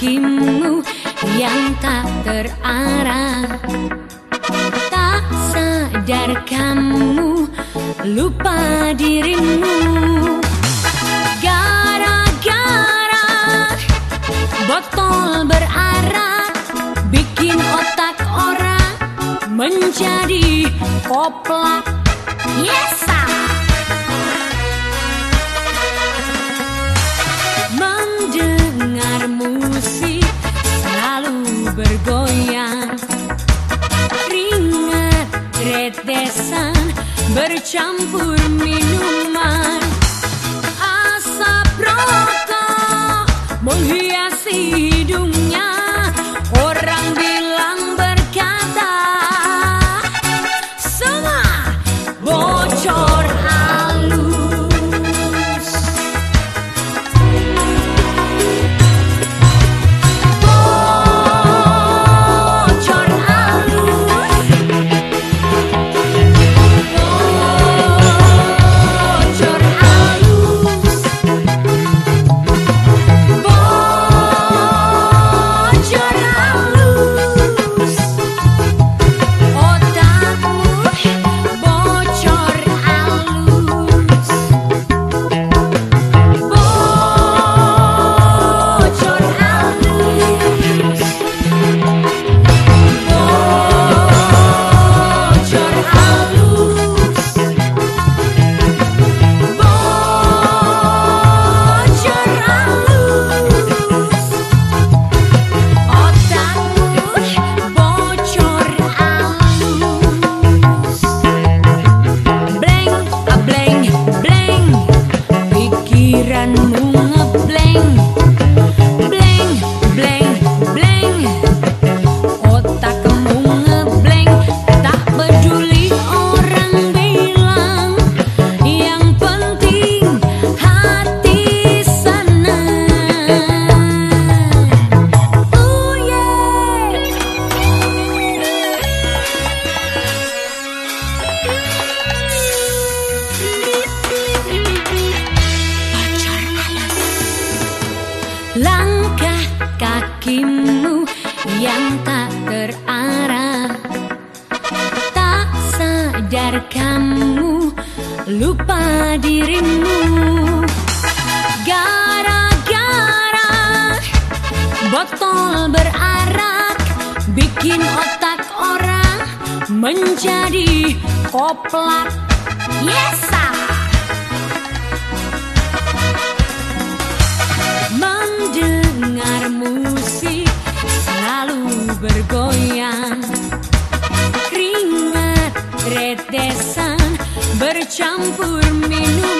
kakimu yang tak terarah. Tak sadar kamu lupa dirimu. Gara-gara botol berarak Bikin otak orang menjadi koplak. Yes! Bergoyang Ringat retesan bercampur minuman. Asap rokok menghiasi hidungnya giranmu ngebleng. Kakimu yang tak terarah Tak sadar kamu lupa dirimu Gara-gara botol berarak Bikin otak orang menjadi koplak Yes! bercampur minum